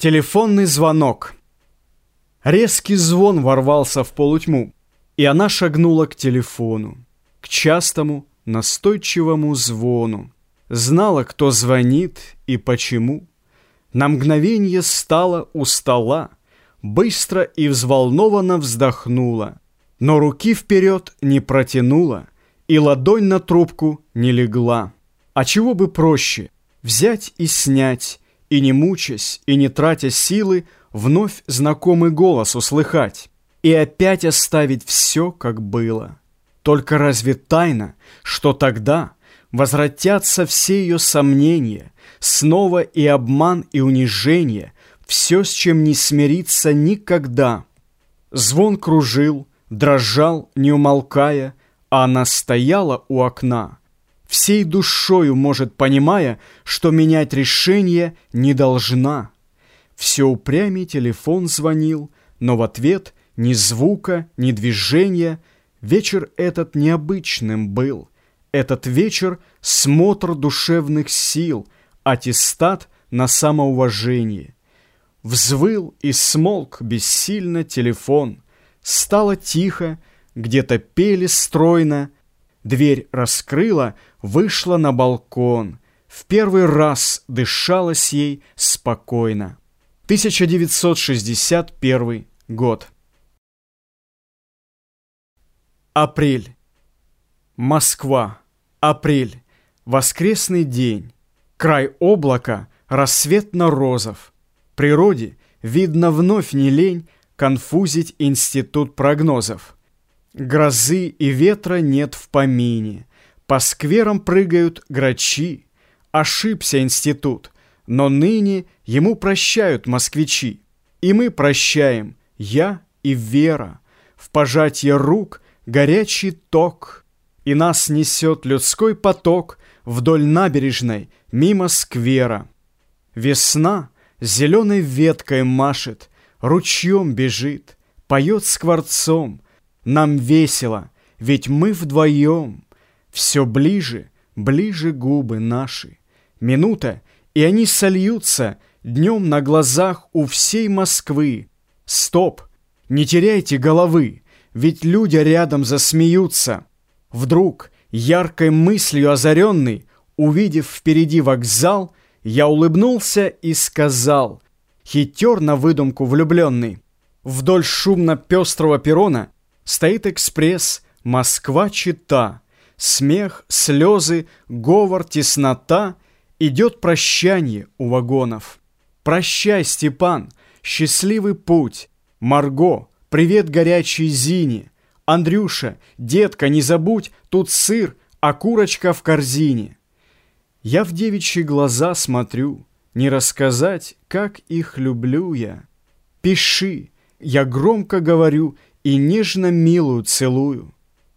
Телефонный звонок. Резкий звон ворвался в полутьму, и она шагнула к телефону, к частому, настойчивому звону. Знала, кто звонит и почему. На мгновение стала у стола, быстро и взволнованно вздохнула, но руки вперед не протянула и ладонь на трубку не легла. А чего бы проще взять и снять, и не мучаясь, и не тратя силы, вновь знакомый голос услыхать и опять оставить все, как было. Только разве тайна, что тогда возвратятся все ее сомнения, снова и обман, и унижение, все, с чем не смириться никогда. Звон кружил, дрожал, не умолкая, а она стояла у окна, всей душою, может, понимая, что менять решение не должна. Все упрямей телефон звонил, но в ответ ни звука, ни движения. Вечер этот необычным был. Этот вечер — смотр душевных сил, аттестат на самоуважение. Взвыл и смолк бессильно телефон. Стало тихо, где-то пели стройно, Дверь раскрыла, вышла на балкон. В первый раз дышалось ей спокойно. 1961 год. Апрель. Москва. Апрель. Воскресный день. Край облака, рассветно-розов. Природе, видно, вновь не лень конфузить институт прогнозов. Грозы и ветра нет в помине. По скверам прыгают грачи. Ошибся институт, но ныне ему прощают москвичи. И мы прощаем, я и Вера. В пожатие рук горячий ток, И нас несет людской поток Вдоль набережной, мимо сквера. Весна зеленой веткой машет, Ручьем бежит, поет скворцом — нам весело, ведь мы вдвоем. Все ближе, ближе губы наши. Минута, и они сольются днем на глазах у всей Москвы. Стоп! Не теряйте головы, ведь люди рядом засмеются. Вдруг, яркой мыслью озаренный, увидев впереди вокзал, я улыбнулся и сказал, хитер на выдумку влюбленный. Вдоль шумно-пестрого перона Стоит экспресс Москва-Чита. Смех, слезы, говор, теснота. Идет прощание у вагонов. Прощай, Степан, счастливый путь. Марго, привет горячей Зине. Андрюша, детка, не забудь, тут сыр, а курочка в корзине. Я в девичьи глаза смотрю, не рассказать, как их люблю я. Пиши, я громко говорю, и нежно милую целую.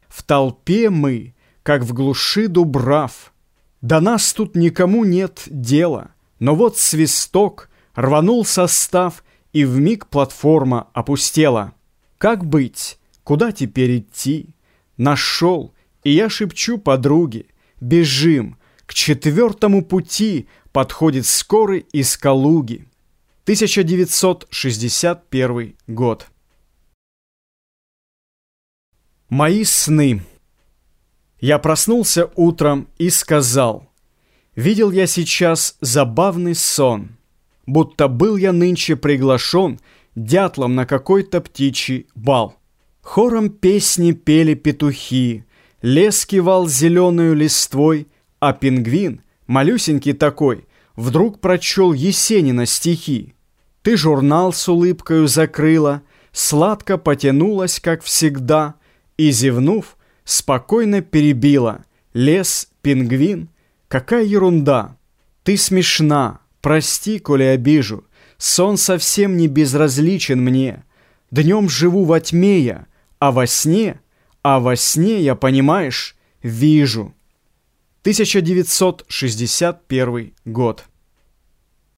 В толпе мы, как в глуши дубрав. До нас тут никому нет дела, но вот свисток, рванул состав, и вмиг платформа опустела. Как быть? Куда теперь идти? Нашел, и я шепчу подруге, бежим, к четвертому пути подходит скорый из Калуги. 1961 год. Мои сны. Я проснулся утром и сказал, Видел я сейчас забавный сон, Будто был я нынче приглашен Дятлом на какой-то птичий бал. Хором песни пели петухи, Лес кивал зеленую листвой, А пингвин, малюсенький такой, Вдруг прочел Есенина стихи. Ты журнал с улыбкою закрыла, Сладко потянулась, как всегда — и, зевнув, спокойно перебила. Лес, пингвин, какая ерунда. Ты смешна, прости, коли обижу. Сон совсем не безразличен мне. Днем живу во тьме я, а во сне, а во сне я, понимаешь, вижу. 1961 год.